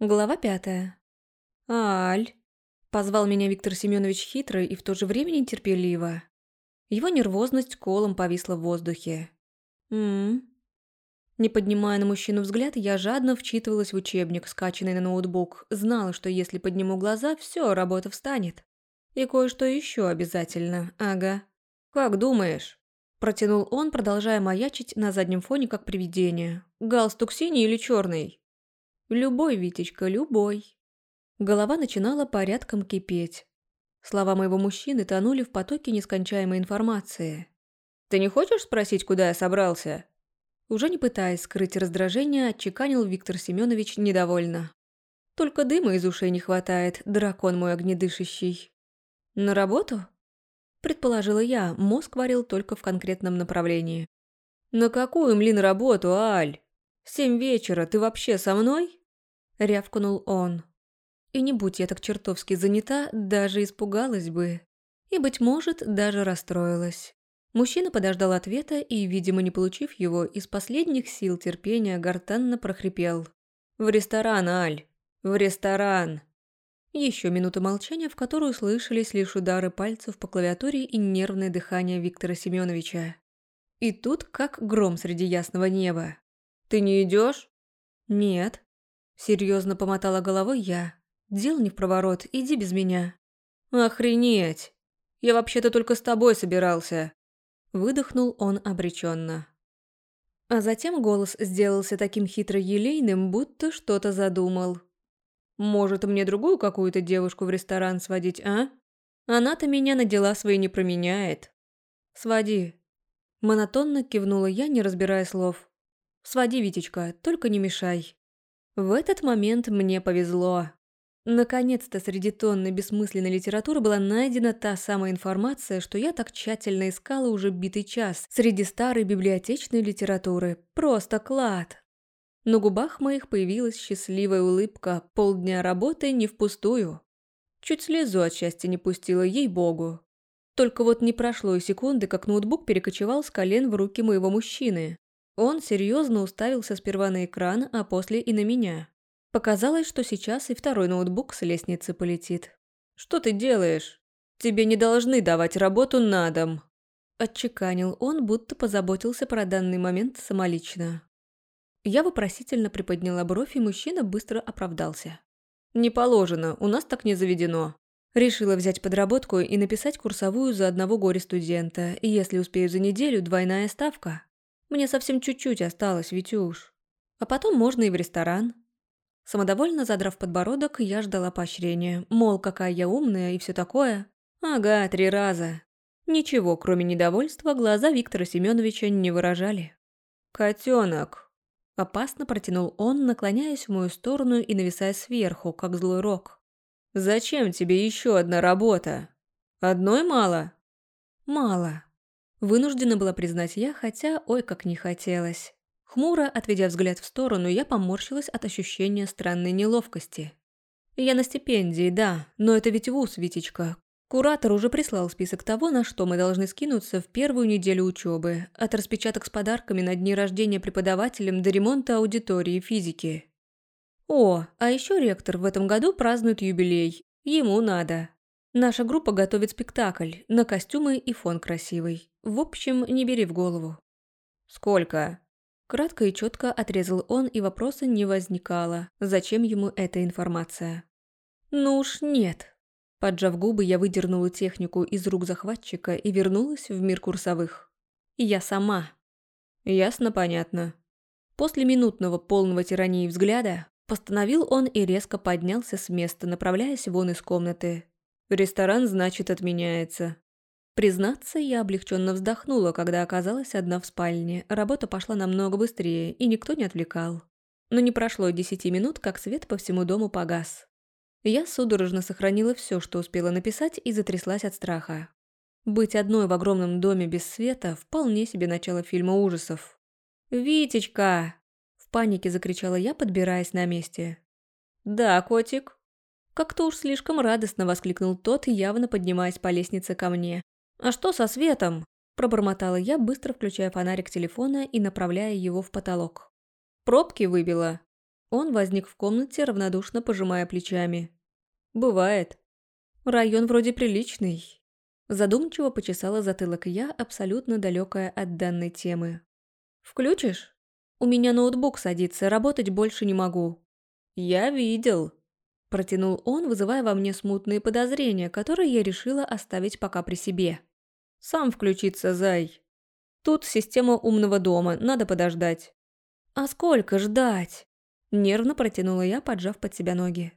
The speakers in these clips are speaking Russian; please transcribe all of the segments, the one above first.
Глава пятая. «Аль!» – позвал меня Виктор Семенович хитро и в то же время нетерпеливо. Его нервозность колом повисла в воздухе. «М-м-м». Не поднимая на мужчину взгляд, я жадно вчитывалась в учебник, скачанный на ноутбук. Знала, что если подниму глаза, все, работа встанет. И кое-что еще обязательно, ага. «Как думаешь?» Протянул он, продолжая маячить на заднем фоне, как привидение. «Галстук синий или черный?» Любой, Витечка, любой. Голова начинала порядком кипеть. Слова моего мужчины тонули в потоке нескончаемой информации. «Ты не хочешь спросить, куда я собрался?» Уже не пытаясь скрыть раздражение, отчеканил Виктор Семенович недовольно. «Только дыма из ушей не хватает, дракон мой огнедышащий». «На работу?» Предположила я, мозг варил только в конкретном направлении. «На какую, млин, работу, Аль? Семь вечера, ты вообще со мной?» – рявкнул он. И не будь я так чертовски занята, даже испугалась бы. И, быть может, даже расстроилась. Мужчина подождал ответа и, видимо, не получив его, из последних сил терпения гортанно прохрипел. «В ресторан, Аль! В ресторан!» Еще минута молчания, в которую слышались лишь удары пальцев по клавиатуре и нервное дыхание Виктора Семеновича. И тут как гром среди ясного неба. «Ты не идешь? «Нет», Серьезно помотала головой я. Дел не в проворот, иди без меня. Охренеть! Я вообще-то только с тобой собирался. Выдохнул он обреченно. А затем голос сделался таким хитро-елейным, будто что-то задумал. «Может, мне другую какую-то девушку в ресторан сводить, а? Она-то меня на дела свои не променяет». «Своди». Монотонно кивнула я, не разбирая слов. «Своди, Витечка, только не мешай». В этот момент мне повезло. Наконец-то среди тонны бессмысленной литературы была найдена та самая информация, что я так тщательно искала уже битый час среди старой библиотечной литературы. Просто клад. На губах моих появилась счастливая улыбка, полдня работы не впустую. Чуть слезу от счастья не пустила, ей-богу. Только вот не прошло и секунды, как ноутбук перекочевал с колен в руки моего мужчины. Он серьезно уставился сперва на экран, а после и на меня. Показалось, что сейчас и второй ноутбук с лестницы полетит. «Что ты делаешь? Тебе не должны давать работу на дом!» Отчеканил он, будто позаботился про данный момент самолично. Я вопросительно приподняла бровь, и мужчина быстро оправдался. «Не положено, у нас так не заведено. Решила взять подработку и написать курсовую за одного горе-студента, и если успею за неделю, двойная ставка. Мне совсем чуть-чуть осталось, Витюш. А потом можно и в ресторан. Самодовольно задрав подбородок, я ждала поощрения. Мол, какая я умная и все такое. Ага, три раза. Ничего, кроме недовольства, глаза Виктора Семеновича не выражали. «Котенок!» Опасно протянул он, наклоняясь в мою сторону и нависая сверху, как злой рок. «Зачем тебе еще одна работа? Одной мало?» «Мало», Вынуждена была признать я, хотя ой как не хотелось. Хмуро, отведя взгляд в сторону, я поморщилась от ощущения странной неловкости. Я на стипендии, да, но это ведь вуз, Витечка. Куратор уже прислал список того, на что мы должны скинуться в первую неделю учебы, от распечаток с подарками на дни рождения преподавателям до ремонта аудитории физики. О, а еще ректор в этом году празднует юбилей. Ему надо. Наша группа готовит спектакль, на костюмы и фон красивый. В общем, не бери в голову. Сколько? Кратко и четко отрезал он, и вопроса не возникало. Зачем ему эта информация? Ну уж нет. Поджав губы, я выдернула технику из рук захватчика и вернулась в мир курсовых. Я сама. Ясно, понятно. После минутного полного тирании взгляда постановил он и резко поднялся с места, направляясь вон из комнаты. Ресторан, значит, отменяется. Признаться, я облегченно вздохнула, когда оказалась одна в спальне. Работа пошла намного быстрее, и никто не отвлекал. Но не прошло десяти минут, как свет по всему дому погас. Я судорожно сохранила все, что успела написать, и затряслась от страха. Быть одной в огромном доме без света – вполне себе начало фильма ужасов. «Витечка!» – в панике закричала я, подбираясь на месте. «Да, котик?» Как-то уж слишком радостно воскликнул тот, явно поднимаясь по лестнице ко мне. «А что со светом?» – пробормотала я, быстро включая фонарик телефона и направляя его в потолок. «Пробки выбила?» Он возник в комнате, равнодушно пожимая плечами. «Бывает. Район вроде приличный». Задумчиво почесала затылок я, абсолютно далекая от данной темы. «Включишь? У меня ноутбук садится, работать больше не могу». «Я видел», – протянул он, вызывая во мне смутные подозрения, которые я решила оставить пока при себе. «Сам включиться, зай. Тут система умного дома, надо подождать». «А сколько ждать?» Нервно протянула я, поджав под себя ноги.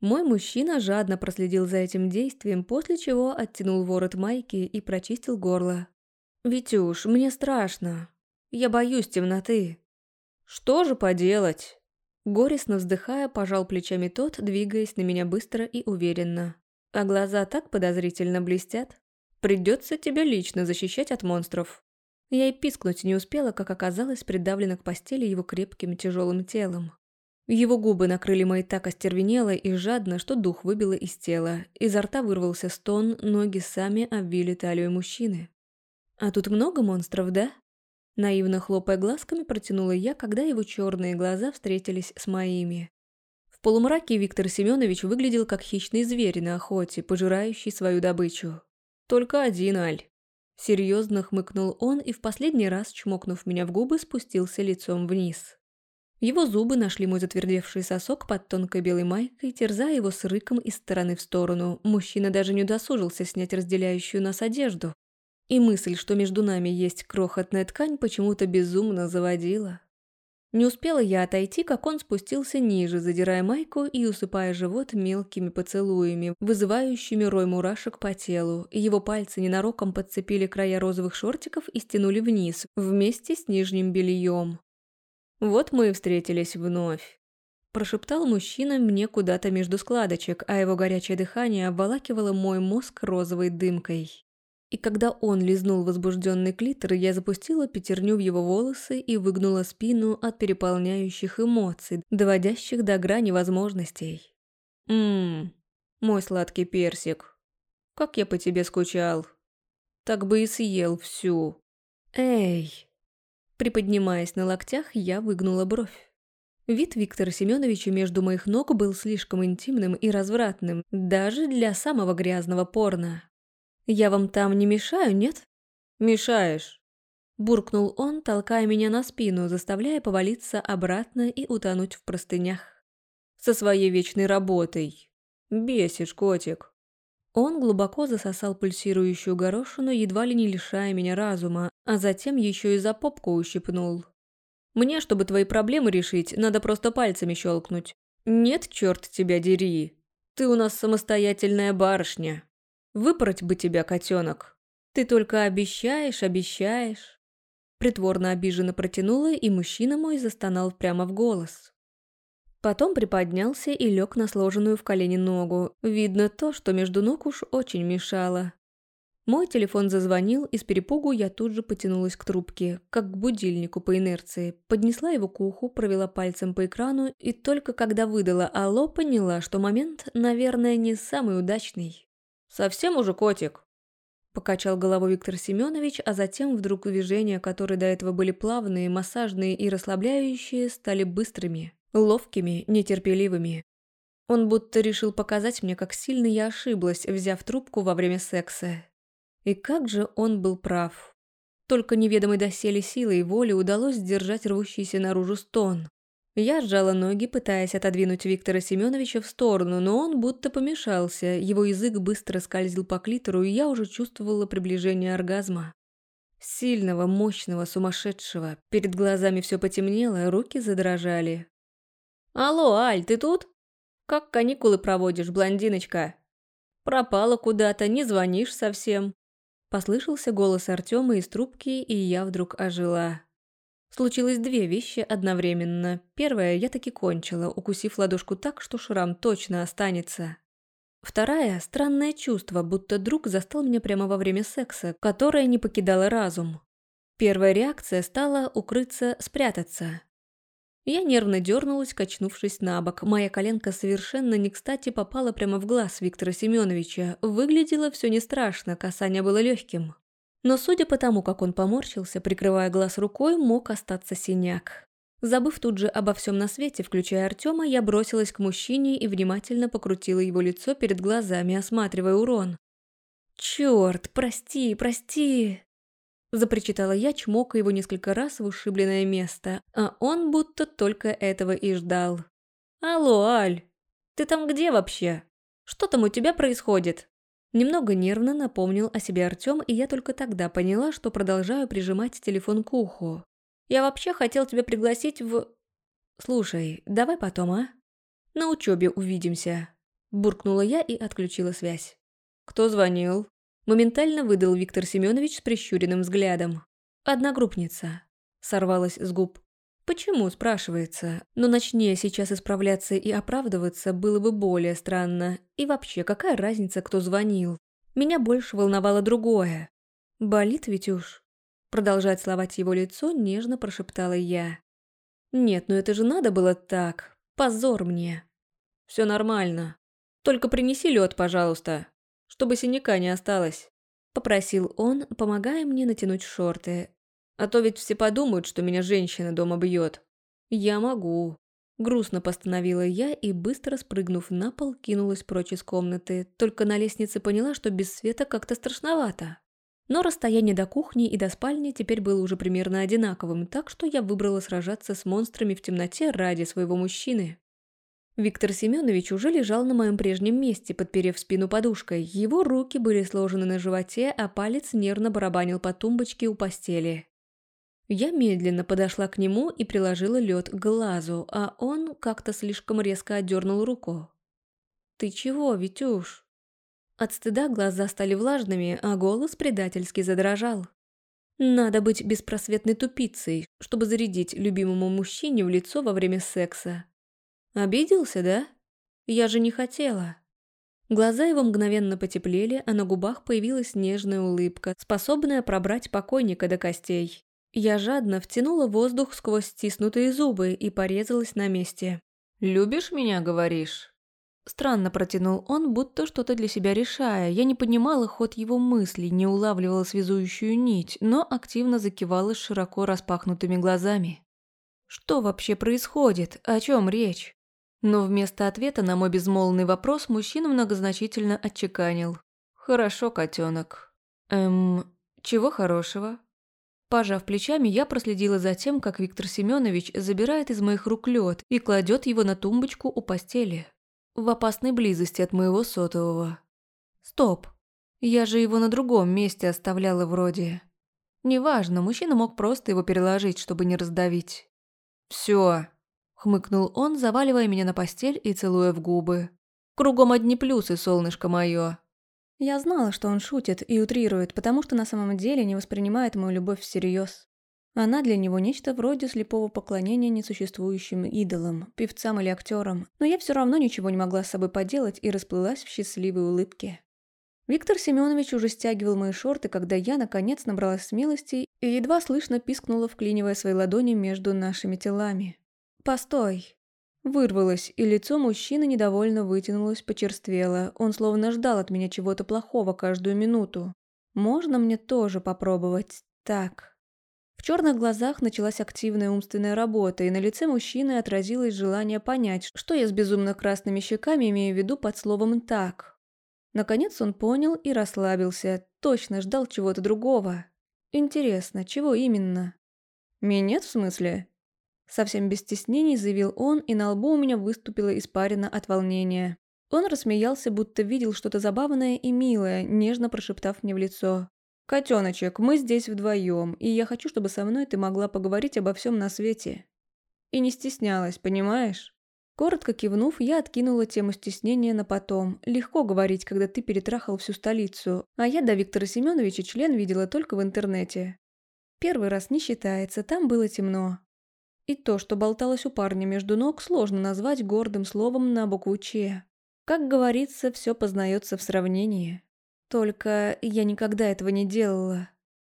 Мой мужчина жадно проследил за этим действием, после чего оттянул ворот майки и прочистил горло. «Витюш, мне страшно. Я боюсь темноты». «Что же поделать?» Горестно вздыхая, пожал плечами тот, двигаясь на меня быстро и уверенно. А глаза так подозрительно блестят. Придется тебя лично защищать от монстров. Я и пискнуть не успела, как оказалось придавлена к постели его крепким тяжелым телом. Его губы накрыли мои так остервенело и жадно, что дух выбило из тела. Изо рта вырвался стон, ноги сами обвили талию мужчины. «А тут много монстров, да?» Наивно хлопая глазками, протянула я, когда его черные глаза встретились с моими. В полумраке Виктор Семенович выглядел как хищный зверь на охоте, пожирающий свою добычу. «Только один, Аль». Серьезно хмыкнул он и в последний раз, чмокнув меня в губы, спустился лицом вниз. Его зубы нашли мой затвердевший сосок под тонкой белой майкой, терзая его с рыком из стороны в сторону. Мужчина даже не удосужился снять разделяющую нас одежду. И мысль, что между нами есть крохотная ткань, почему-то безумно заводила. Не успела я отойти, как он спустился ниже, задирая майку и усыпая живот мелкими поцелуями, вызывающими рой мурашек по телу. Его пальцы ненароком подцепили края розовых шортиков и стянули вниз, вместе с нижним бельем. «Вот мы и встретились вновь», – прошептал мужчина мне куда-то между складочек, а его горячее дыхание обволакивало мой мозг розовой дымкой. И когда он лизнул возбужденный клитор, я запустила пятерню в его волосы и выгнула спину от переполняющих эмоций, доводящих до грани возможностей. «Ммм, мой сладкий персик, как я по тебе скучал. Так бы и съел всю». «Эй!» Приподнимаясь на локтях, я выгнула бровь. Вид Виктора Семеновича между моих ног был слишком интимным и развратным, даже для самого грязного порно. «Я вам там не мешаю, нет?» «Мешаешь», – буркнул он, толкая меня на спину, заставляя повалиться обратно и утонуть в простынях. «Со своей вечной работой. Бесишь, котик». Он глубоко засосал пульсирующую горошину, едва ли не лишая меня разума, а затем еще и за попку ущипнул. «Мне, чтобы твои проблемы решить, надо просто пальцами щелкнуть. Нет, черт тебя дери. Ты у нас самостоятельная барышня. Выпороть бы тебя, котенок. Ты только обещаешь, обещаешь». Притворно обиженно протянула, и мужчина мой застонал прямо в голос. Потом приподнялся и лег на сложенную в колени ногу. Видно то, что между ног уж очень мешало. Мой телефон зазвонил, и с перепугу я тут же потянулась к трубке, как к будильнику по инерции. Поднесла его к уху, провела пальцем по экрану, и только когда выдала «Алло», поняла, что момент, наверное, не самый удачный. «Совсем уже котик?» Покачал головой Виктор Семенович, а затем вдруг движения, которые до этого были плавные, массажные и расслабляющие, стали быстрыми. Ловкими, нетерпеливыми. Он будто решил показать мне, как сильно я ошиблась, взяв трубку во время секса. И как же он был прав. Только неведомой доселе силой воли удалось сдержать рвущийся наружу стон. Я сжала ноги, пытаясь отодвинуть Виктора Семеновича в сторону, но он будто помешался, его язык быстро скользил по клитору, и я уже чувствовала приближение оргазма. Сильного, мощного, сумасшедшего. Перед глазами все потемнело, руки задрожали. «Алло, Аль, ты тут? Как каникулы проводишь, блондиночка? Пропала куда-то, не звонишь совсем». Послышался голос Артема из трубки, и я вдруг ожила. Случилось две вещи одновременно. Первая я таки кончила, укусив ладошку так, что шрам точно останется. Вторая – странное чувство, будто друг застал меня прямо во время секса, которое не покидало разум. Первая реакция стала укрыться, спрятаться. Я нервно дернулась, качнувшись на бок. Моя коленка совершенно не кстати попала прямо в глаз Виктора Семеновича. Выглядело все не страшно, касание было легким. Но судя по тому, как он поморщился, прикрывая глаз рукой, мог остаться синяк. Забыв тут же обо всем на свете, включая Артема, я бросилась к мужчине и внимательно покрутила его лицо перед глазами, осматривая урон. «Чёрт, прости, прости!» Запричитала я, чмокая его несколько раз в ушибленное место, а он будто только этого и ждал. «Алло, Аль, ты там где вообще? Что там у тебя происходит?» Немного нервно напомнил о себе Артём, и я только тогда поняла, что продолжаю прижимать телефон к уху. «Я вообще хотел тебя пригласить в...» «Слушай, давай потом, а? На учебе увидимся», – буркнула я и отключила связь. «Кто звонил?» Моментально выдал Виктор Семенович с прищуренным взглядом. «Одногруппница», – сорвалась с губ. «Почему?» – спрашивается. Но начни сейчас исправляться и оправдываться, было бы более странно. И вообще, какая разница, кто звонил? Меня больше волновало другое. «Болит уж?» Продолжать словать его лицо, нежно прошептала я. «Нет, ну это же надо было так. Позор мне». «Все нормально. Только принеси лед, пожалуйста» чтобы синяка не осталось», – попросил он, помогая мне натянуть шорты. «А то ведь все подумают, что меня женщина дома бьет». «Я могу». Грустно постановила я и, быстро спрыгнув на пол, кинулась прочь из комнаты. Только на лестнице поняла, что без света как-то страшновато. Но расстояние до кухни и до спальни теперь было уже примерно одинаковым, так что я выбрала сражаться с монстрами в темноте ради своего мужчины. Виктор Семенович уже лежал на моем прежнем месте, подперев спину подушкой. Его руки были сложены на животе, а палец нервно барабанил по тумбочке у постели. Я медленно подошла к нему и приложила лед к глазу, а он как-то слишком резко отдернул руку. «Ты чего, Витюш?» От стыда глаза стали влажными, а голос предательски задрожал. Надо быть беспросветной тупицей, чтобы зарядить любимому мужчине в лицо во время секса. «Обиделся, да? Я же не хотела». Глаза его мгновенно потеплели, а на губах появилась нежная улыбка, способная пробрать покойника до костей. Я жадно втянула воздух сквозь стиснутые зубы и порезалась на месте. «Любишь меня, говоришь?» Странно протянул он, будто что-то для себя решая. Я не понимала ход его мыслей, не улавливала связующую нить, но активно закивала широко распахнутыми глазами. «Что вообще происходит? О чем речь?» Но вместо ответа на мой безмолвный вопрос мужчина многозначительно отчеканил. «Хорошо, котенок». «Эм, чего хорошего?» Пожав плечами, я проследила за тем, как Виктор Семенович забирает из моих рук лед и кладет его на тумбочку у постели. В опасной близости от моего сотового. Стоп. Я же его на другом месте оставляла вроде. Неважно, мужчина мог просто его переложить, чтобы не раздавить. Все, Хмыкнул он, заваливая меня на постель и целуя в губы. «Кругом одни плюсы, солнышко мое. Я знала, что он шутит и утрирует, потому что на самом деле не воспринимает мою любовь всерьез. Она для него нечто вроде слепого поклонения несуществующим идолам, певцам или актерам, но я все равно ничего не могла с собой поделать и расплылась в счастливой улыбке. Виктор Семенович уже стягивал мои шорты, когда я, наконец, набралась смелости и едва слышно пискнула, вклинивая свои ладони между нашими телами. «Постой!» Вырвалось, и лицо мужчины недовольно вытянулось, почерствело. Он словно ждал от меня чего-то плохого каждую минуту. «Можно мне тоже попробовать? Так». В черных глазах началась активная умственная работа, и на лице мужчины отразилось желание понять, что я с безумно красными щеками имею в виду под словом «так». Наконец он понял и расслабился, точно ждал чего-то другого. Интересно, чего именно? «Минет в смысле?» Совсем без стеснений заявил он, и на лбу у меня выступила испарина от волнения. Он рассмеялся, будто видел что-то забавное и милое, нежно прошептав мне в лицо. «Котеночек, мы здесь вдвоем, и я хочу, чтобы со мной ты могла поговорить обо всем на свете». И не стеснялась, понимаешь? Коротко кивнув, я откинула тему стеснения на потом. Легко говорить, когда ты перетрахал всю столицу, а я до Виктора Семеновича член видела только в интернете. Первый раз не считается, там было темно. И то, что болталось у парня между ног, сложно назвать гордым словом на букву «Ч». Как говорится, все познается в сравнении. Только я никогда этого не делала.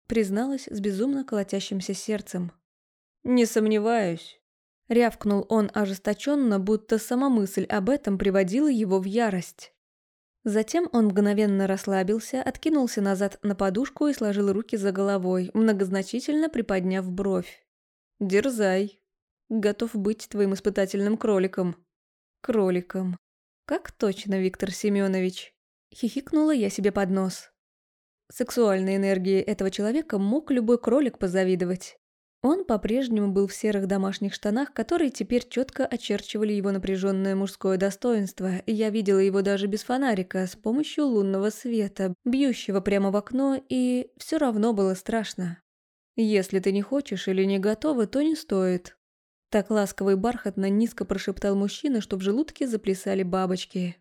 Призналась с безумно колотящимся сердцем. «Не сомневаюсь», — рявкнул он ожесточенно, будто сама мысль об этом приводила его в ярость. Затем он мгновенно расслабился, откинулся назад на подушку и сложил руки за головой, многозначительно приподняв бровь. «Дерзай». Готов быть твоим испытательным кроликом. Кроликом. Как точно, Виктор Семенович. Хихикнула я себе под нос. Сексуальной энергии этого человека мог любой кролик позавидовать. Он по-прежнему был в серых домашних штанах, которые теперь четко очерчивали его напряженное мужское достоинство, и я видела его даже без фонарика, с помощью лунного света, бьющего прямо в окно, и все равно было страшно. «Если ты не хочешь или не готова, то не стоит». Так ласково и бархатно низко прошептал мужчина, что в желудке заплясали бабочки.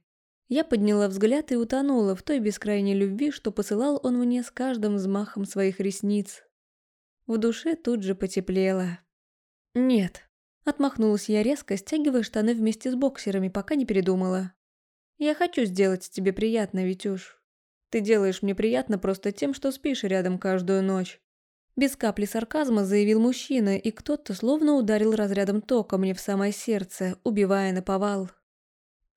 Я подняла взгляд и утонула в той бескрайней любви, что посылал он мне с каждым взмахом своих ресниц, в душе тут же потеплело. «Нет». Отмахнулась я резко, стягивая штаны вместе с боксерами, пока не передумала. «Я хочу сделать тебе приятно, Витюш. Ты делаешь мне приятно просто тем, что спишь рядом каждую ночь». Без капли сарказма заявил мужчина, и кто-то словно ударил разрядом тока мне в самое сердце, убивая на повал.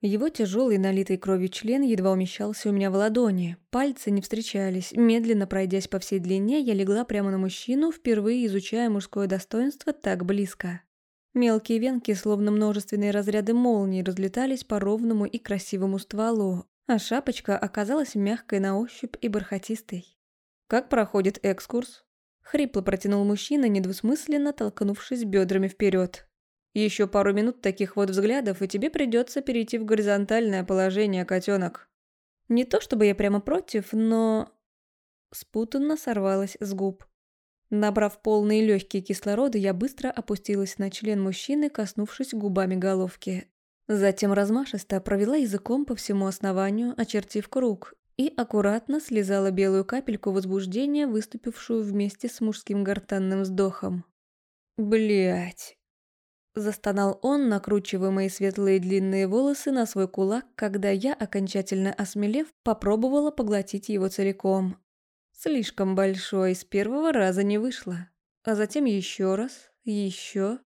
Его тяжелый налитый кровью член едва умещался у меня в ладони. Пальцы не встречались. Медленно пройдясь по всей длине, я легла прямо на мужчину, впервые изучая мужское достоинство так близко. Мелкие венки, словно множественные разряды молний, разлетались по ровному и красивому стволу, а шапочка оказалась мягкой на ощупь и бархатистой. «Как проходит экскурс?» Хрипло протянул мужчина, недвусмысленно толкнувшись бедрами вперед. Еще пару минут таких вот взглядов, и тебе придется перейти в горизонтальное положение, котенок. Не то чтобы я прямо против, но... Спутанно сорвалась с губ. Набрав полные легкие кислорода, я быстро опустилась на член мужчины, коснувшись губами головки. Затем размашисто провела языком по всему основанию, очертив круг, и аккуратно слезала белую капельку возбуждения, выступившую вместе с мужским гортанным вздохом. Блять. Застонал он, накручивая мои светлые длинные волосы на свой кулак, когда я, окончательно осмелев, попробовала поглотить его целиком. Слишком большой, с первого раза не вышло. А затем еще раз, еще.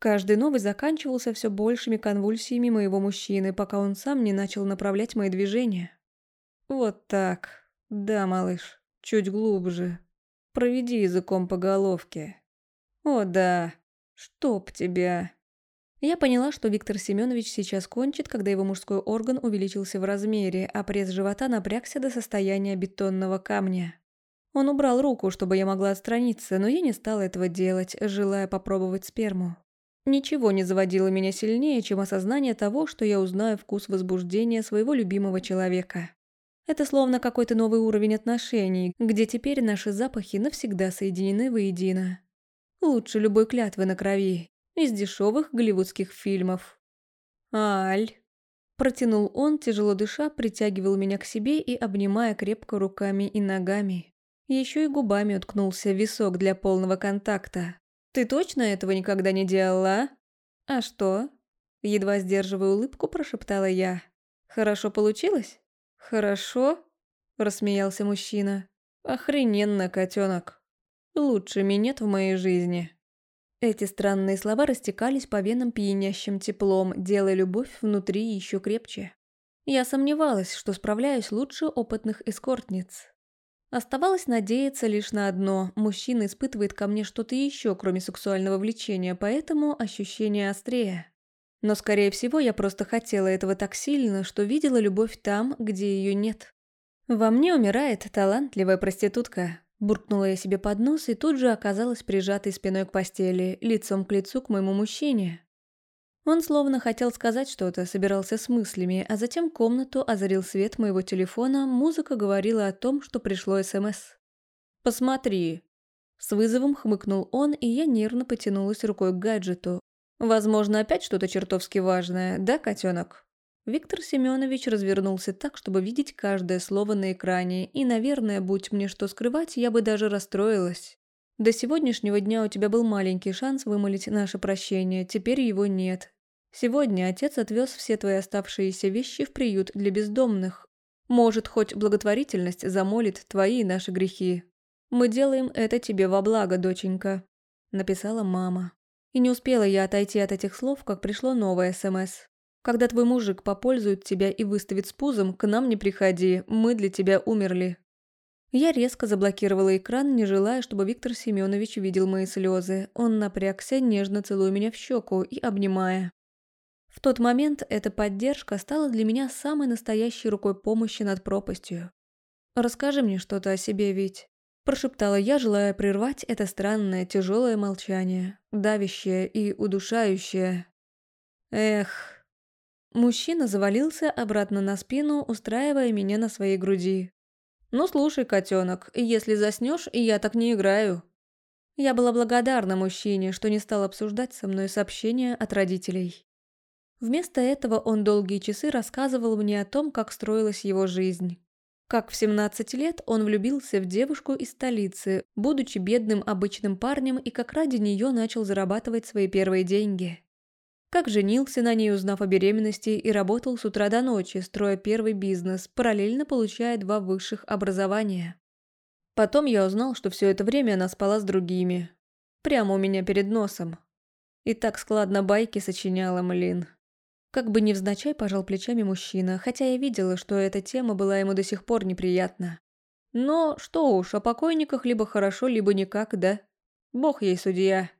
Каждый новый заканчивался все большими конвульсиями моего мужчины, пока он сам не начал направлять мои движения. Вот так. Да, малыш, чуть глубже. Проведи языком по головке. О да, «Чтоб тебя!» Я поняла, что Виктор Семенович сейчас кончит, когда его мужской орган увеличился в размере, а пресс живота напрягся до состояния бетонного камня. Он убрал руку, чтобы я могла отстраниться, но я не стала этого делать, желая попробовать сперму. Ничего не заводило меня сильнее, чем осознание того, что я узнаю вкус возбуждения своего любимого человека. Это словно какой-то новый уровень отношений, где теперь наши запахи навсегда соединены воедино. Лучше любой клятвы на крови. Из дешевых голливудских фильмов. «Аль!» Протянул он, тяжело дыша, притягивал меня к себе и обнимая крепко руками и ногами. Еще и губами уткнулся в висок для полного контакта. «Ты точно этого никогда не делала, а?» «А что?» Едва сдерживая улыбку, прошептала я. «Хорошо получилось?» «Хорошо?» – рассмеялся мужчина. «Охрененно, котенок. Лучше минет в моей жизни». Эти странные слова растекались по венам пьянящим теплом, делая любовь внутри еще крепче. Я сомневалась, что справляюсь лучше опытных эскортниц. Оставалось надеяться лишь на одно – мужчина испытывает ко мне что-то еще, кроме сексуального влечения, поэтому ощущение острее. Но, скорее всего, я просто хотела этого так сильно, что видела любовь там, где ее нет. Во мне умирает талантливая проститутка, Буркнула я себе под нос и тут же оказалась прижатой спиной к постели, лицом к лицу к моему мужчине. Он словно хотел сказать что-то, собирался с мыслями, а затем комнату озарил свет моего телефона, музыка говорила о том, что пришло СМС. «Посмотри». С вызовом хмыкнул он, и я нервно потянулась рукой к гаджету. «Возможно, опять что-то чертовски важное, да, котенок?» Виктор Семенович развернулся так, чтобы видеть каждое слово на экране, и, наверное, будь мне что скрывать, я бы даже расстроилась. До сегодняшнего дня у тебя был маленький шанс вымолить наше прощение, теперь его нет. Сегодня отец отвез все твои оставшиеся вещи в приют для бездомных. Может, хоть благотворительность замолит твои и наши грехи. Мы делаем это тебе во благо, доченька», – написала мама. И не успела я отойти от этих слов, как пришло новое СМС. Когда твой мужик попользует тебя и выставит с пузом, к нам не приходи, мы для тебя умерли». Я резко заблокировала экран, не желая, чтобы Виктор Семенович видел мои слезы. Он напрягся, нежно целуя меня в щеку и обнимая. В тот момент эта поддержка стала для меня самой настоящей рукой помощи над пропастью. «Расскажи мне что-то о себе, Вить», – прошептала я, желая прервать это странное, тяжелое молчание, давящее и удушающее. Эх. Мужчина завалился обратно на спину, устраивая меня на своей груди. «Ну слушай, котенок, если заснешь, я так не играю». Я была благодарна мужчине, что не стал обсуждать со мной сообщения от родителей. Вместо этого он долгие часы рассказывал мне о том, как строилась его жизнь. Как в 17 лет он влюбился в девушку из столицы, будучи бедным обычным парнем и как ради нее начал зарабатывать свои первые деньги. Как женился на ней, узнав о беременности, и работал с утра до ночи, строя первый бизнес, параллельно получая два высших образования. Потом я узнал, что все это время она спала с другими. Прямо у меня перед носом. И так складно байки сочиняла, млин. Как бы невзначай пожал плечами мужчина, хотя я видела, что эта тема была ему до сих пор неприятна. Но что уж, о покойниках либо хорошо, либо никак, да? Бог ей судья.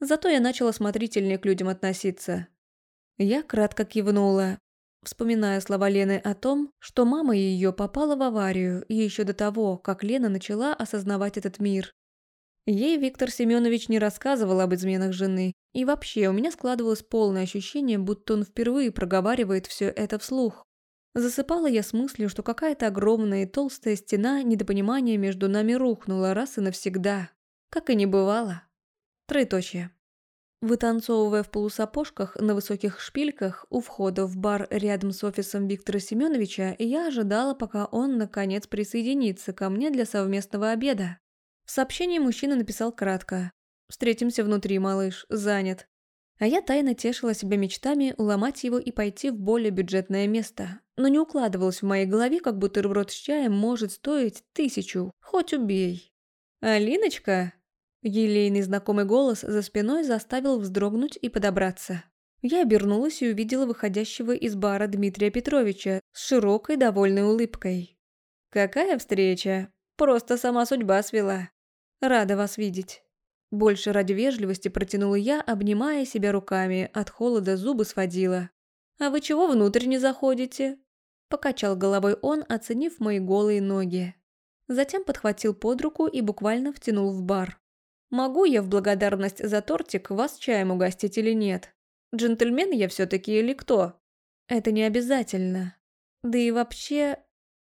Зато я начала смотрительнее к людям относиться. Я кратко кивнула, вспоминая слова Лены о том, что мама ее попала в аварию еще до того, как Лена начала осознавать этот мир. Ей Виктор Семенович не рассказывал об изменах жены, и вообще у меня складывалось полное ощущение, будто он впервые проговаривает все это вслух. Засыпала я с мыслью, что какая-то огромная и толстая стена недопонимания между нами рухнула раз и навсегда. Как и не бывало. Троеточие. Вытанцовывая в полусапожках на высоких шпильках у входа в бар рядом с офисом Виктора Семеновича, я ожидала, пока он, наконец, присоединится ко мне для совместного обеда. В сообщении мужчина написал кратко. «Встретимся внутри, малыш, занят». А я тайно тешила себя мечтами уломать его и пойти в более бюджетное место. Но не укладывалось в моей голове, как бутерброд с чаем может стоить тысячу, хоть убей. «Алиночка?» Елейный знакомый голос за спиной заставил вздрогнуть и подобраться. Я обернулась и увидела выходящего из бара Дмитрия Петровича с широкой довольной улыбкой. «Какая встреча? Просто сама судьба свела. Рада вас видеть. Больше ради вежливости протянула я, обнимая себя руками, от холода зубы сводила. «А вы чего внутрь не заходите?» Покачал головой он, оценив мои голые ноги. Затем подхватил под руку и буквально втянул в бар. «Могу я в благодарность за тортик вас чаем угостить или нет? Джентльмен я все-таки или кто?» «Это не обязательно. Да и вообще...»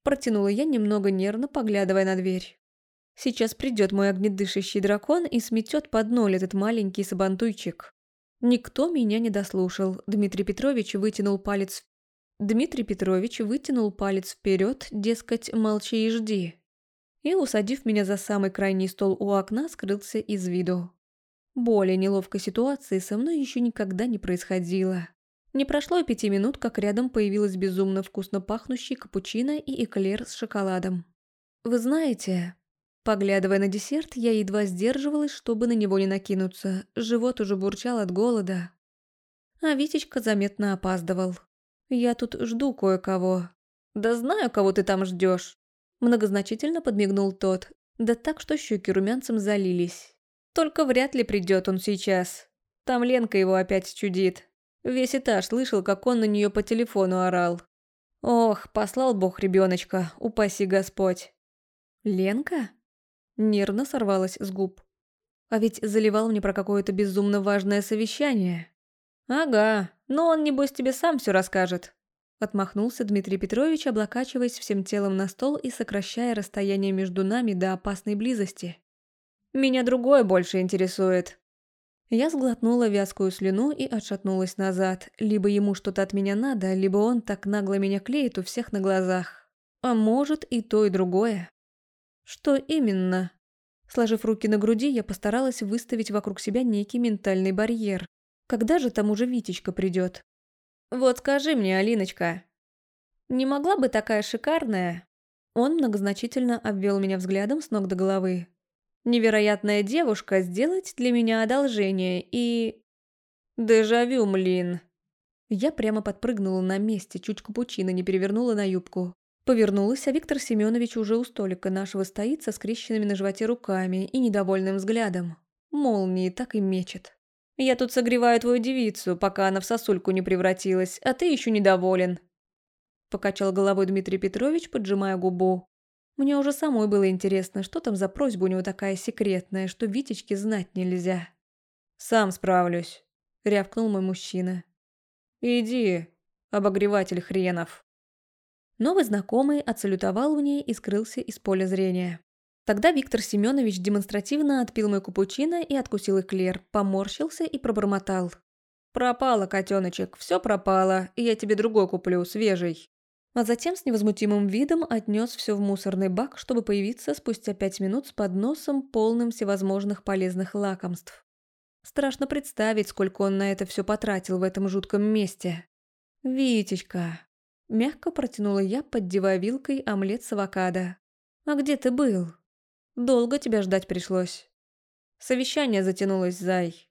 Протянула я немного нервно, поглядывая на дверь. Сейчас придет мой огнедышащий дракон и сметет под ноль этот маленький сабантуйчик. Никто меня не дослушал. Дмитрий Петрович вытянул палец... Дмитрий Петрович вытянул палец вперед, дескать, молчи и жди. И, усадив меня за самый крайний стол у окна, скрылся из виду. Более неловкой ситуации со мной еще никогда не происходило. Не прошло и пяти минут, как рядом появилась безумно вкусно пахнущий капучино и эклер с шоколадом. «Вы знаете...» Поглядывая на десерт, я едва сдерживалась, чтобы на него не накинуться. Живот уже бурчал от голода. А Витечка заметно опаздывал. «Я тут жду кое-кого». «Да знаю, кого ты там ждешь. Многозначительно подмигнул тот, да так, что щеки румянцем залились. «Только вряд ли придет он сейчас. Там Ленка его опять чудит. Весь этаж слышал, как он на нее по телефону орал. Ох, послал бог ребеночка, упаси Господь. Ленка? Нервно сорвалась с губ. А ведь заливал мне про какое-то безумно важное совещание. Ага, но он, небось, тебе сам все расскажет. Отмахнулся Дмитрий Петрович, облокачиваясь всем телом на стол и сокращая расстояние между нами до опасной близости. «Меня другое больше интересует. Я сглотнула вязкую слюну и отшатнулась назад. Либо ему что-то от меня надо, либо он так нагло меня клеит у всех на глазах. А может и то, и другое. Что именно? Сложив руки на груди, я постаралась выставить вокруг себя некий ментальный барьер. Когда же там уже Витечка придет? «Вот скажи мне, Алиночка, не могла бы такая шикарная?» Он многозначительно обвел меня взглядом с ног до головы невероятная девушка сделать для меня одолжение и... Дежавю, млин. Я прямо подпрыгнула на месте, чуть капучино не перевернула на юбку. Повернулась, а Виктор Семенович уже у столика нашего стоит со скрещенными на животе руками и недовольным взглядом. Молнии так и мечет. «Я тут согреваю твою девицу, пока она в сосульку не превратилась, а ты еще недоволен». Покачал головой Дмитрий Петрович, поджимая губу. Мне уже самой было интересно, что там за просьба у него такая секретная, что Витечке знать нельзя. «Сам справлюсь», — рявкнул мой мужчина. «Иди, обогреватель хренов». Новый знакомый отсалютовал мне и скрылся из поля зрения. Тогда Виктор Семенович демонстративно отпил мой капучино и откусил эклер, поморщился и пробормотал. «Пропало, котеночек, все пропало, и я тебе другой куплю, свежий». А затем с невозмутимым видом отнес все в мусорный бак, чтобы появиться спустя пять минут с подносом, полным всевозможных полезных лакомств. Страшно представить, сколько он на это все потратил в этом жутком месте. «Витечка!» Мягко протянула я, поддевая вилкой омлет с авокадо. «А где ты был? Долго тебя ждать пришлось». Совещание затянулось, зай.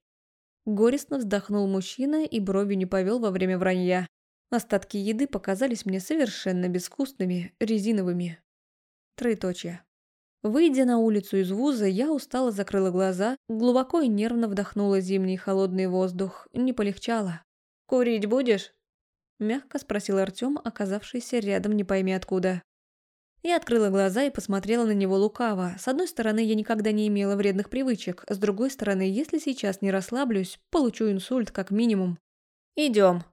Горестно вздохнул мужчина и бровью не повел во время вранья. Остатки еды показались мне совершенно безвкусными, резиновыми. Троеточие. Выйдя на улицу из вуза, я устало закрыла глаза, глубоко и нервно вдохнула зимний холодный воздух. Не полегчало. «Курить будешь?» Мягко спросил Артём, оказавшийся рядом не пойми откуда. Я открыла глаза и посмотрела на него лукаво. С одной стороны, я никогда не имела вредных привычек, с другой стороны, если сейчас не расслаблюсь, получу инсульт как минимум. Идем.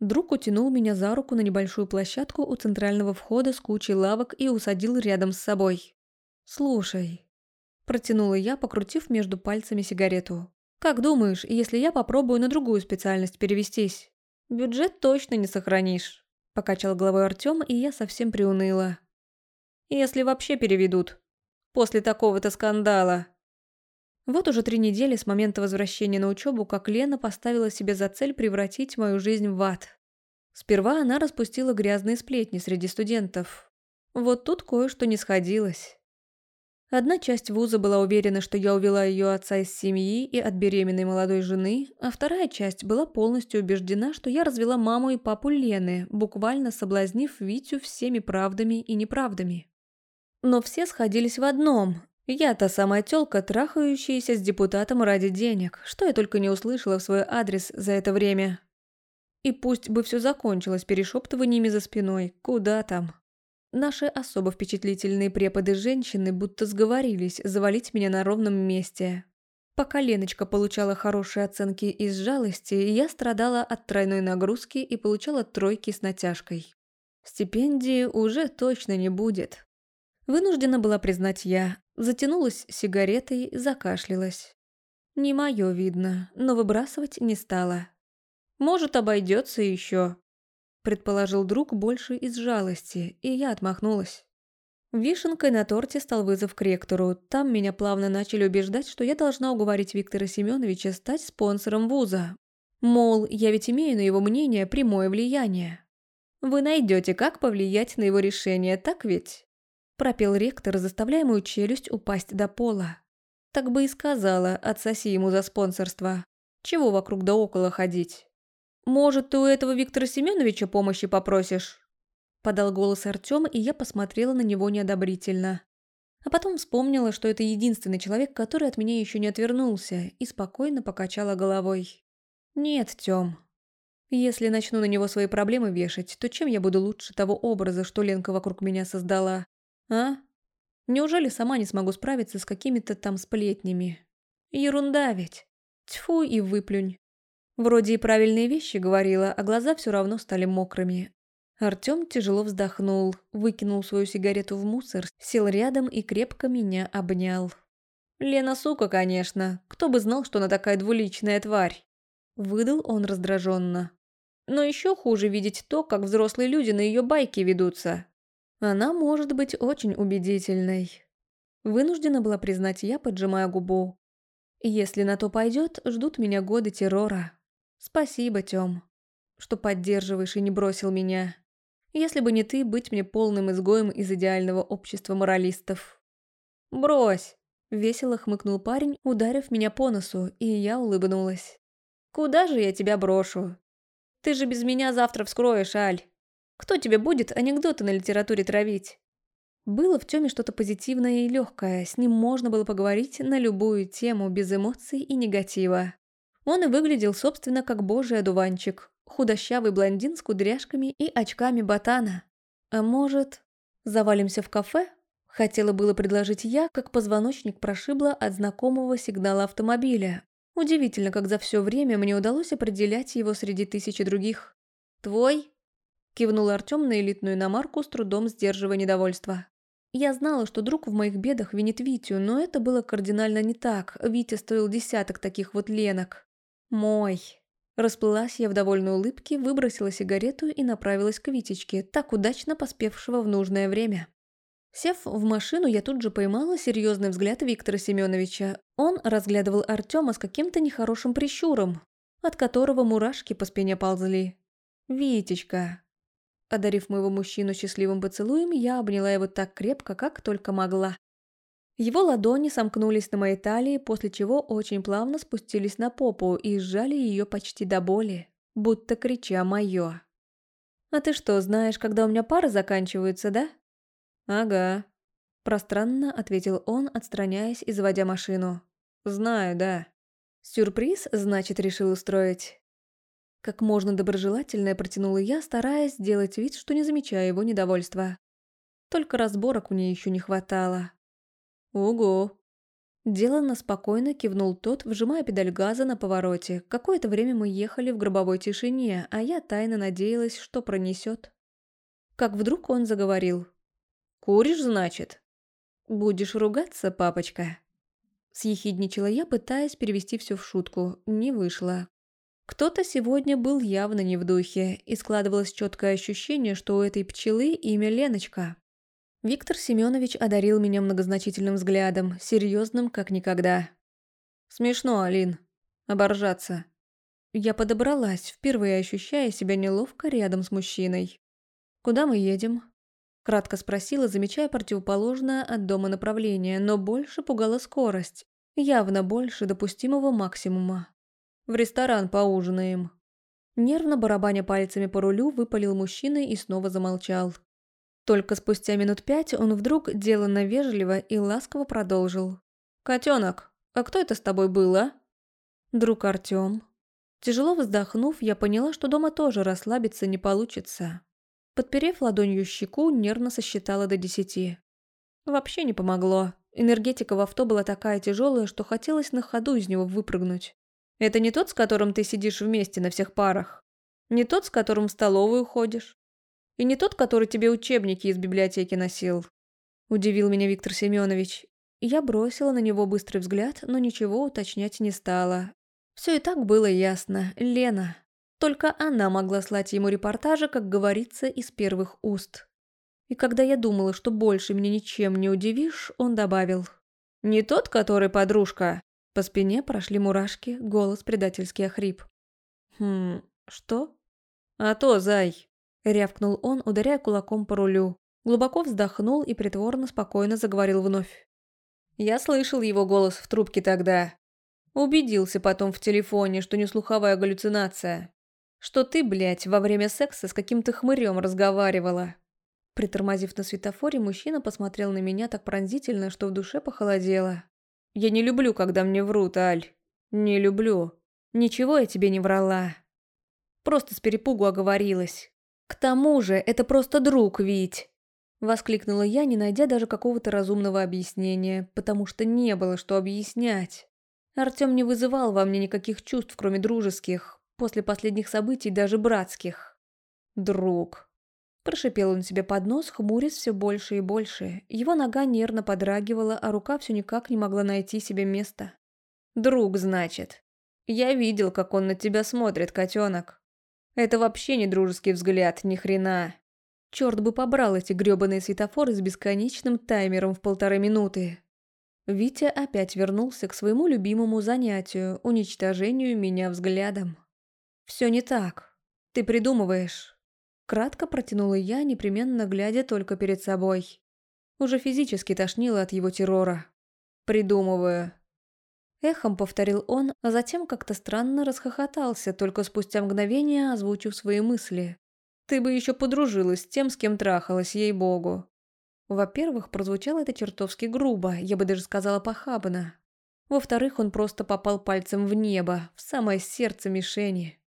Друг утянул меня за руку на небольшую площадку у центрального входа с кучей лавок и усадил рядом с собой. «Слушай», – протянула я, покрутив между пальцами сигарету. «Как думаешь, если я попробую на другую специальность перевестись?» «Бюджет точно не сохранишь», – покачал головой Артём, и я совсем приуныла. «Если вообще переведут. После такого-то скандала». Вот уже три недели с момента возвращения на учебу, как Лена поставила себе за цель превратить мою жизнь в ад. Сперва она распустила грязные сплетни среди студентов. Вот тут кое-что не сходилось. Одна часть вуза была уверена, что я увела ее отца из семьи и от беременной молодой жены, а вторая часть была полностью убеждена, что я развела маму и папу Лены, буквально соблазнив Витю всеми правдами и неправдами. Но все сходились в одном. Я та самая тёлка, трахающаяся с депутатом ради денег, что я только не услышала в свой адрес за это время. И пусть бы все закончилось перешептываниями за спиной, куда там. Наши особо впечатлительные преподы-женщины будто сговорились завалить меня на ровном месте. Пока Леночка получала хорошие оценки из жалости, я страдала от тройной нагрузки и получала тройки с натяжкой. Стипендии уже точно не будет. Вынуждена была признать я. Затянулась сигаретой, закашлялась. Не мое видно, но выбрасывать не стала. Может, обойдется еще предположил друг больше из жалости, и я отмахнулась. Вишенкой на торте стал вызов к ректору. Там меня плавно начали убеждать, что я должна уговорить Виктора Семеновича стать спонсором вуза. Мол, я ведь имею на его мнение прямое влияние. «Вы найдете, как повлиять на его решение, так ведь?» Пропел ректор, заставляя мою челюсть упасть до пола. Так бы и сказала, отсоси ему за спонсорство. Чего вокруг да около ходить? «Может, ты у этого Виктора Семеновича помощи попросишь?» Подал голос Артём, и я посмотрела на него неодобрительно. А потом вспомнила, что это единственный человек, который от меня еще не отвернулся, и спокойно покачала головой. «Нет, Тём. Если начну на него свои проблемы вешать, то чем я буду лучше того образа, что Ленка вокруг меня создала? А? Неужели сама не смогу справиться с какими-то там сплетнями? Ерунда ведь. Тьфу и выплюнь. Вроде и правильные вещи говорила, а глаза все равно стали мокрыми. Артём тяжело вздохнул, выкинул свою сигарету в мусор, сел рядом и крепко меня обнял. «Лена сука, конечно. Кто бы знал, что она такая двуличная тварь?» Выдал он раздраженно. «Но еще хуже видеть то, как взрослые люди на ее байке ведутся. Она может быть очень убедительной». Вынуждена была признать я, поджимая губу. «Если на то пойдет, ждут меня годы террора». Спасибо, Тём, что поддерживаешь и не бросил меня. Если бы не ты, быть мне полным изгоем из идеального общества моралистов. Брось! Весело хмыкнул парень, ударив меня по носу, и я улыбнулась. Куда же я тебя брошу? Ты же без меня завтра вскроешь, Аль. Кто тебе будет анекдоты на литературе травить? Было в Тёме что-то позитивное и легкое, с ним можно было поговорить на любую тему без эмоций и негатива. Он и выглядел, собственно, как божий одуванчик, худощавый блондин с кудряшками и очками ботана. А может, завалимся в кафе? Хотела было предложить я, как позвоночник прошибло от знакомого сигнала автомобиля. Удивительно, как за все время мне удалось определять его среди тысячи других. «Твой?» – кивнул Артем на элитную иномарку, с трудом сдерживая недовольство. Я знала, что друг в моих бедах винит Витю, но это было кардинально не так. Витя стоил десяток таких вот ленок. «Мой». Расплылась я в довольной улыбке, выбросила сигарету и направилась к Витечке, так удачно поспевшего в нужное время. Сев в машину, я тут же поймала серьезный взгляд Виктора Семеновича. Он разглядывал Артема с каким-то нехорошим прищуром, от которого мурашки по спине ползли. «Витечка». Одарив моего мужчину счастливым поцелуем, я обняла его так крепко, как только могла. Его ладони сомкнулись на моей талии, после чего очень плавно спустились на попу и сжали ее почти до боли, будто крича «моё». «А ты что, знаешь, когда у меня пары заканчиваются, да?» «Ага», – пространно ответил он, отстраняясь и заводя машину. «Знаю, да». «Сюрприз, значит, решил устроить?» Как можно доброжелательно протянула я, стараясь сделать вид, что не замечаю его недовольства. Только разборок мне еще не хватало. «Ого!» Деланно спокойно кивнул тот, вжимая педаль газа на повороте. Какое-то время мы ехали в гробовой тишине, а я тайно надеялась, что пронесет. Как вдруг он заговорил. «Куришь, значит?» «Будешь ругаться, папочка?» Съехидничала я, пытаясь перевести все в шутку. Не вышло. Кто-то сегодня был явно не в духе, и складывалось четкое ощущение, что у этой пчелы имя Леночка. Виктор Семенович одарил меня многозначительным взглядом, серьезным как никогда. «Смешно, Алин. Оборжаться». Я подобралась, впервые ощущая себя неловко рядом с мужчиной. «Куда мы едем?» Кратко спросила, замечая противоположное от дома направление, но больше пугала скорость. Явно больше допустимого максимума. «В ресторан поужинаем». Нервно барабаня пальцами по рулю, выпалил мужчина и снова замолчал. Только спустя минут пять он вдруг деланно вежливо и ласково продолжил. «Котенок, а кто это с тобой был, а?» «Друг Артем». Тяжело вздохнув, я поняла, что дома тоже расслабиться не получится. Подперев ладонью щеку, нервно сосчитала до десяти. Вообще не помогло. Энергетика в авто была такая тяжелая, что хотелось на ходу из него выпрыгнуть. Это не тот, с которым ты сидишь вместе на всех парах? Не тот, с которым в столовую ходишь? И не тот, который тебе учебники из библиотеки носил? Удивил меня Виктор Семенович. Я бросила на него быстрый взгляд, но ничего уточнять не стала. Все и так было ясно. Лена. Только она могла слать ему репортажи, как говорится, из первых уст. И когда я думала, что больше меня ничем не удивишь, он добавил. «Не тот, который подружка?» По спине прошли мурашки, голос предательски охрип. «Хм, что?» «А то, зай!» — рявкнул он, ударяя кулаком по рулю. Глубоко вздохнул и притворно спокойно заговорил вновь. «Я слышал его голос в трубке тогда. Убедился потом в телефоне, что не слуховая галлюцинация. Что ты, блядь, во время секса с каким-то хмырем разговаривала. Притормозив на светофоре, мужчина посмотрел на меня так пронзительно, что в душе похолодело. «Я не люблю, когда мне врут, Аль. Не люблю. Ничего я тебе не врала. Просто с перепугу оговорилась. К тому же, это просто друг, Вить!» Воскликнула я, не найдя даже какого-то разумного объяснения, потому что не было что объяснять. Артем не вызывал во мне никаких чувств, кроме дружеских, После последних событий даже братских. «Друг». Прошипел он себе под нос, хмурясь все больше и больше. Его нога нервно подрагивала, а рука все никак не могла найти себе места. «Друг, значит. Я видел, как он на тебя смотрит, котенок. Это вообще не дружеский взгляд, ни хрена. Черт бы побрал эти грёбаные светофоры с бесконечным таймером в полторы минуты. Витя опять вернулся к своему любимому занятию – уничтожению меня взглядом. «Все не так. Ты придумываешь». Кратко протянула я, непременно глядя только перед собой. Уже физически тошнило от его террора. «Придумываю». Эхом повторил он, а затем как-то странно расхохотался, только спустя мгновение озвучив свои мысли. Ты бы еще подружилась с тем, с кем трахалась, ей-богу. Во-первых, прозвучало это чертовски грубо, я бы даже сказала похабно. Во-вторых, он просто попал пальцем в небо, в самое сердце мишени.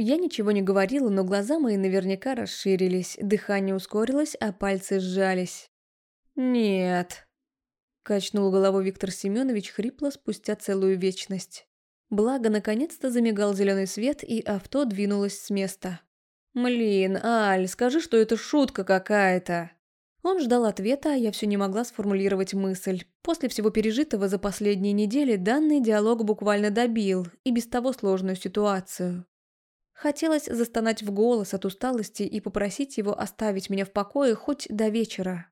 Я ничего не говорила, но глаза мои наверняка расширились, дыхание ускорилось, а пальцы сжались. «Нет», – качнул головой Виктор Семенович хрипло спустя целую вечность. Благо, наконец-то замигал зеленый свет, и авто двинулось с места. «Млин, Аль, скажи, что это шутка какая-то!» Он ждал ответа, а я все не могла сформулировать мысль. После всего пережитого за последние недели данный диалог буквально добил и без того сложную ситуацию. Хотелось застонать в голос от усталости и попросить его оставить меня в покое хоть до вечера.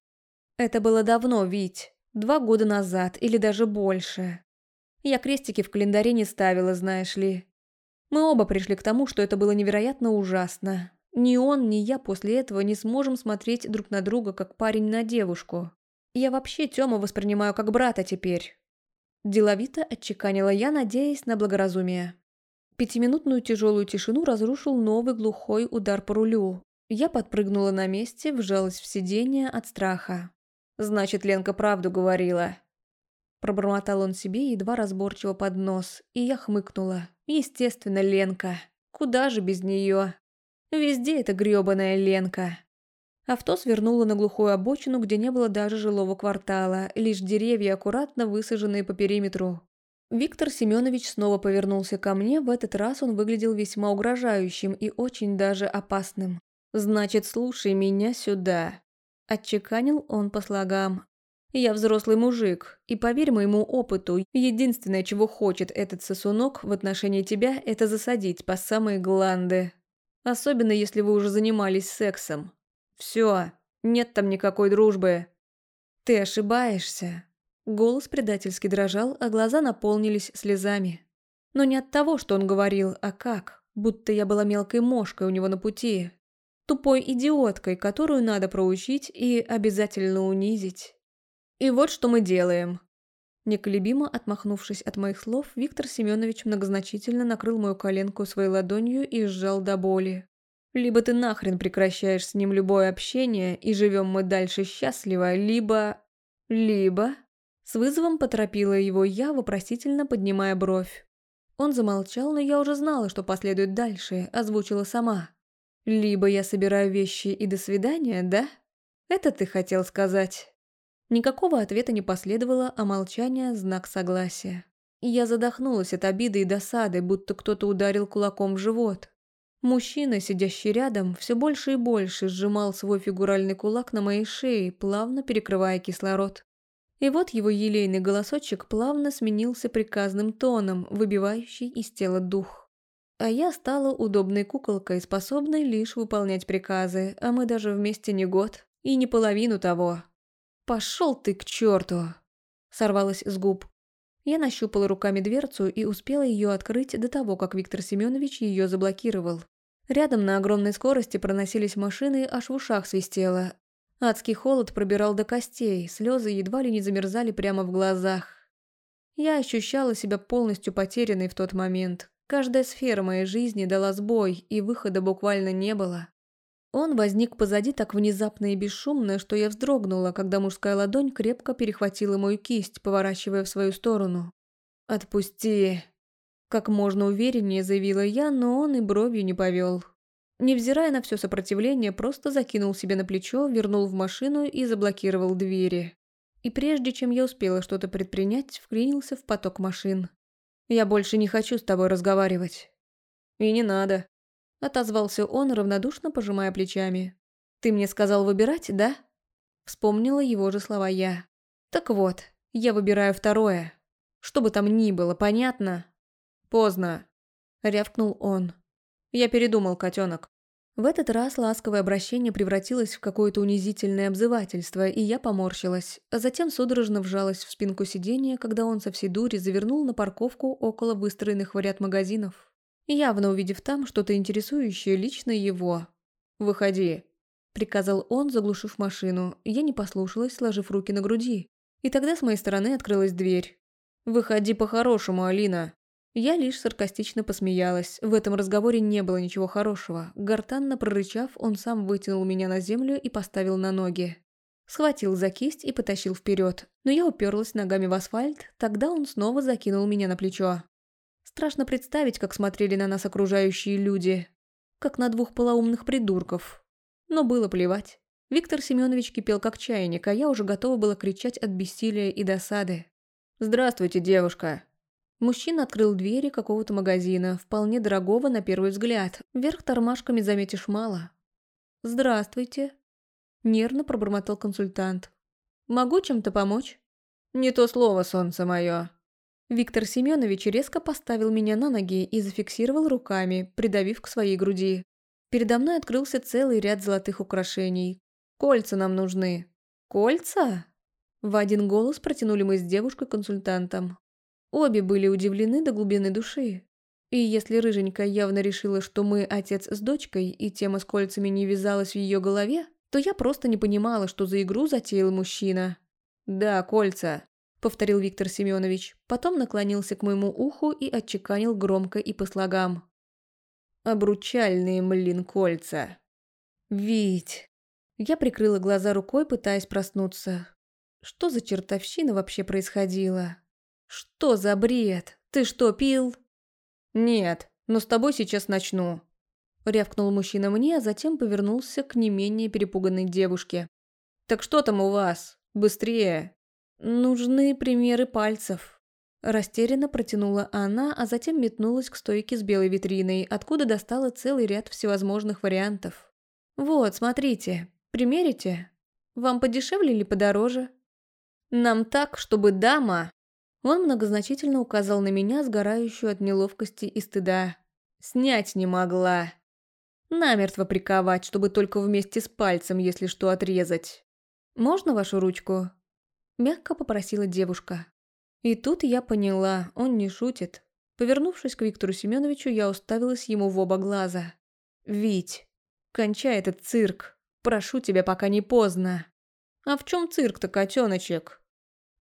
Это было давно, Вить. Два года назад или даже больше. Я крестики в календаре не ставила, знаешь ли. Мы оба пришли к тому, что это было невероятно ужасно. Ни он, ни я после этого не сможем смотреть друг на друга, как парень на девушку. Я вообще Тёму воспринимаю как брата теперь. Деловито отчеканила я, надеясь на благоразумие. Пятиминутную тяжелую тишину разрушил новый глухой удар по рулю. Я подпрыгнула на месте, вжалась в сиденье от страха. «Значит, Ленка правду говорила». Пробормотал он себе едва разборчиво под нос, и я хмыкнула. «Естественно, Ленка. Куда же без нее? Везде эта грёбаная Ленка. Авто свернуло на глухую обочину, где не было даже жилого квартала, лишь деревья, аккуратно высаженные по периметру. Виктор Семенович снова повернулся ко мне, в этот раз он выглядел весьма угрожающим и очень даже опасным. «Значит, слушай меня сюда», – отчеканил он по слогам. «Я взрослый мужик, и поверь моему опыту, единственное, чего хочет этот сосунок в отношении тебя, это засадить по самые гланды. Особенно, если вы уже занимались сексом. Все, нет там никакой дружбы. Ты ошибаешься. Голос предательски дрожал, а глаза наполнились слезами. Но не от того, что он говорил, а как. Будто я была мелкой мошкой у него на пути. Тупой идиоткой, которую надо проучить и обязательно унизить. И вот что мы делаем. Неколебимо отмахнувшись от моих слов, Виктор Семенович многозначительно накрыл мою коленку своей ладонью и сжал до боли. «Либо ты нахрен прекращаешь с ним любое общение, и живем мы дальше счастливо, либо... либо...» С вызовом поторопила его я, вопросительно поднимая бровь. Он замолчал, но я уже знала, что последует дальше, озвучила сама. «Либо я собираю вещи и до свидания, да? Это ты хотел сказать?» Никакого ответа не последовало, а молчание – знак согласия. Я задохнулась от обиды и досады, будто кто-то ударил кулаком в живот. Мужчина, сидящий рядом, все больше и больше сжимал свой фигуральный кулак на моей шее, плавно перекрывая кислород. И вот его елейный голосочек плавно сменился приказным тоном, выбивающий из тела дух. А я стала удобной куколкой, способной лишь выполнять приказы, а мы даже вместе не год и не половину того. «Пошел ты к черту!» Сорвалась с губ. Я нащупала руками дверцу и успела ее открыть до того, как Виктор Семенович ее заблокировал. Рядом на огромной скорости проносились машины, аж в ушах свистело. Адский холод пробирал до костей, слезы едва ли не замерзали прямо в глазах. Я ощущала себя полностью потерянной в тот момент. Каждая сфера моей жизни дала сбой, и выхода буквально не было. Он возник позади так внезапно и бесшумно, что я вздрогнула, когда мужская ладонь крепко перехватила мою кисть, поворачивая в свою сторону. «Отпусти!» Как можно увереннее заявила я, но он и бровью не повел. Невзирая на все сопротивление, просто закинул себе на плечо, вернул в машину и заблокировал двери. И прежде чем я успела что-то предпринять, вклинился в поток машин. «Я больше не хочу с тобой разговаривать». «И не надо», – отозвался он, равнодушно пожимая плечами. «Ты мне сказал выбирать, да?» Вспомнила его же слова я. «Так вот, я выбираю второе. Что бы там ни было, понятно?» «Поздно», – рявкнул он. «Я передумал, котенок». В этот раз ласковое обращение превратилось в какое-то унизительное обзывательство, и я поморщилась, а затем судорожно вжалась в спинку сиденья, когда он со всей дури завернул на парковку около выстроенных в ряд магазинов явно увидев там что-то интересующее лично его. «Выходи», – приказал он, заглушив машину. Я не послушалась, сложив руки на груди. И тогда с моей стороны открылась дверь. «Выходи по-хорошему, Алина. Я лишь саркастично посмеялась. В этом разговоре не было ничего хорошего. Гортанно прорычав, он сам вытянул меня на землю и поставил на ноги. Схватил за кисть и потащил вперед, но я уперлась ногами в асфальт, тогда он снова закинул меня на плечо. Страшно представить, как смотрели на нас окружающие люди, как на двух полоумных придурков. Но было плевать. Виктор Семенович кипел как чайник, а я уже готова была кричать от бессилия и досады. «Здравствуйте, девушка!» Мужчина открыл двери какого-то магазина, вполне дорогого на первый взгляд. Вверх тормашками заметишь мало. «Здравствуйте!» Нервно пробормотал консультант. «Могу чем-то помочь?» «Не то слово, солнце мое!» Виктор Семенович резко поставил меня на ноги и зафиксировал руками, придавив к своей груди. Передо мной открылся целый ряд золотых украшений. «Кольца нам нужны». «Кольца?» В один голос протянули мы с девушкой-консультантом. Обе были удивлены до глубины души. И если Рыженька явно решила, что мы отец с дочкой, и тема с кольцами не вязалась в ее голове, то я просто не понимала, что за игру затеял мужчина. «Да, кольца», — повторил Виктор Семенович, потом наклонился к моему уху и отчеканил громко и по слогам. «Обручальные, млин, кольца». «Вить...» Я прикрыла глаза рукой, пытаясь проснуться. Что за чертовщина вообще происходила? Что за бред? Ты что, пил? Нет, но с тобой сейчас начну. Рявкнул мужчина мне, а затем повернулся к не менее перепуганной девушке. «Так что там у вас? Быстрее!» «Нужны примеры пальцев». Растерянно протянула она, а затем метнулась к стойке с белой витриной, откуда достала целый ряд всевозможных вариантов. «Вот, смотрите. Примерите? Вам подешевле или подороже?» «Нам так, чтобы дама...» Он многозначительно указал на меня, сгорающую от неловкости и стыда. «Снять не могла. Намертво приковать, чтобы только вместе с пальцем, если что, отрезать. «Можно вашу ручку?» Мягко попросила девушка. И тут я поняла, он не шутит. Повернувшись к Виктору Семеновичу, я уставилась ему в оба глаза. «Вить, кончай этот цирк. Прошу тебя, пока не поздно». «А в чем цирк-то, котеночек?»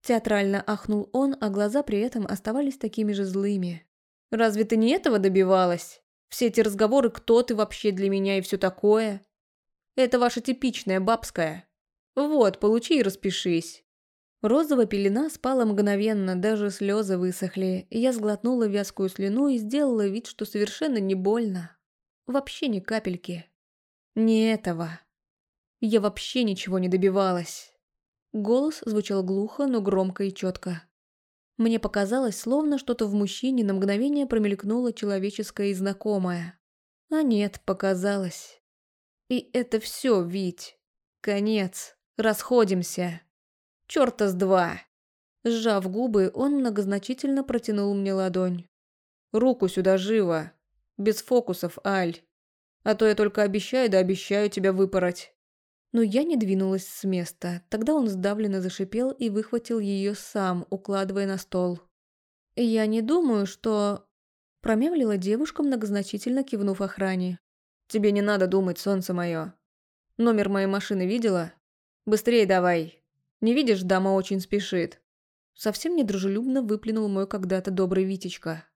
Театрально ахнул он, а глаза при этом оставались такими же злыми. «Разве ты не этого добивалась?» Все эти разговоры, кто ты вообще для меня и все такое. Это ваша типичная бабская. Вот, получи и распишись. Розовая пелена спала мгновенно, даже слезы высохли, я сглотнула вязкую слюну и сделала вид, что совершенно не больно. Вообще ни капельки. Не этого. Я вообще ничего не добивалась. Голос звучал глухо, но громко и четко. Мне показалось, словно что-то в мужчине на мгновение промелькнуло человеческое и знакомое. А нет, показалось. И это все, Вить. Конец. Расходимся. Чёрта с два. Сжав губы, он многозначительно протянул мне ладонь. Руку сюда живо. Без фокусов, Аль. А то я только обещаю да обещаю тебя выпороть. Но я не двинулась с места. Тогда он сдавленно зашипел и выхватил ее сам, укладывая на стол. «Я не думаю, что...» Промямлила девушка, многозначительно кивнув охране. «Тебе не надо думать, солнце мое. Номер моей машины видела? Быстрее давай. Не видишь, дама очень спешит». Совсем недружелюбно выплюнул мой когда-то добрый Витечка.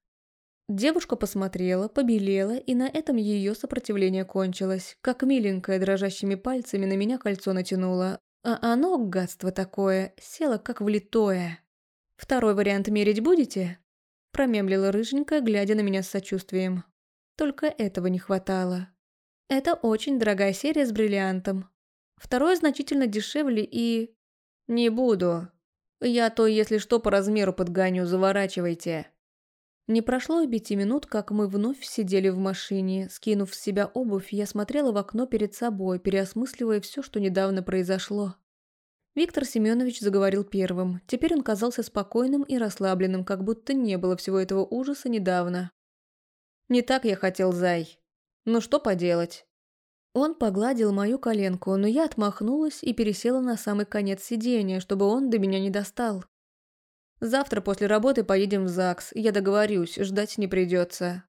Девушка посмотрела, побелела, и на этом ее сопротивление кончилось. Как миленькая дрожащими пальцами на меня кольцо натянула. А оно, гадство такое, село как влитое. «Второй вариант мерить будете?» Промемлила рыженькая, глядя на меня с сочувствием. Только этого не хватало. Это очень дорогая серия с бриллиантом. Второе значительно дешевле и... Не буду. Я то, если что, по размеру подгоню, заворачивайте. Не прошло и пяти минут, как мы вновь сидели в машине. Скинув с себя обувь, я смотрела в окно перед собой, переосмысливая все, что недавно произошло. Виктор Семенович заговорил первым. Теперь он казался спокойным и расслабленным, как будто не было всего этого ужаса недавно. «Не так я хотел, Зай. Ну что поделать?» Он погладил мою коленку, но я отмахнулась и пересела на самый конец сиденья, чтобы он до меня не достал. Завтра после работы поедем в ЗАГС, я договорюсь, ждать не придется.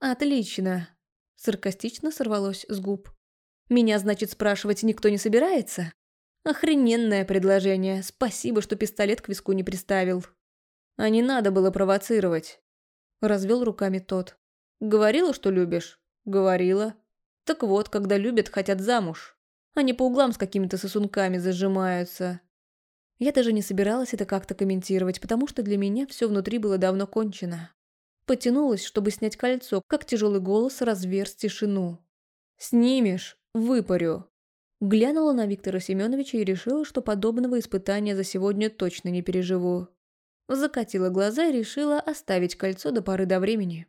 Отлично. Саркастично сорвалось с губ. Меня, значит, спрашивать никто не собирается? Охрененное предложение. Спасибо, что пистолет к виску не приставил. А не надо было провоцировать. Развел руками тот. Говорила, что любишь? Говорила. Так вот, когда любят, хотят замуж. Они по углам с какими-то сосунками зажимаются. Я даже не собиралась это как-то комментировать, потому что для меня все внутри было давно кончено. Потянулась, чтобы снять кольцо, как тяжелый голос разверз тишину. «Снимешь? Выпарю!» Глянула на Виктора Семеновича и решила, что подобного испытания за сегодня точно не переживу. Закатила глаза и решила оставить кольцо до поры до времени.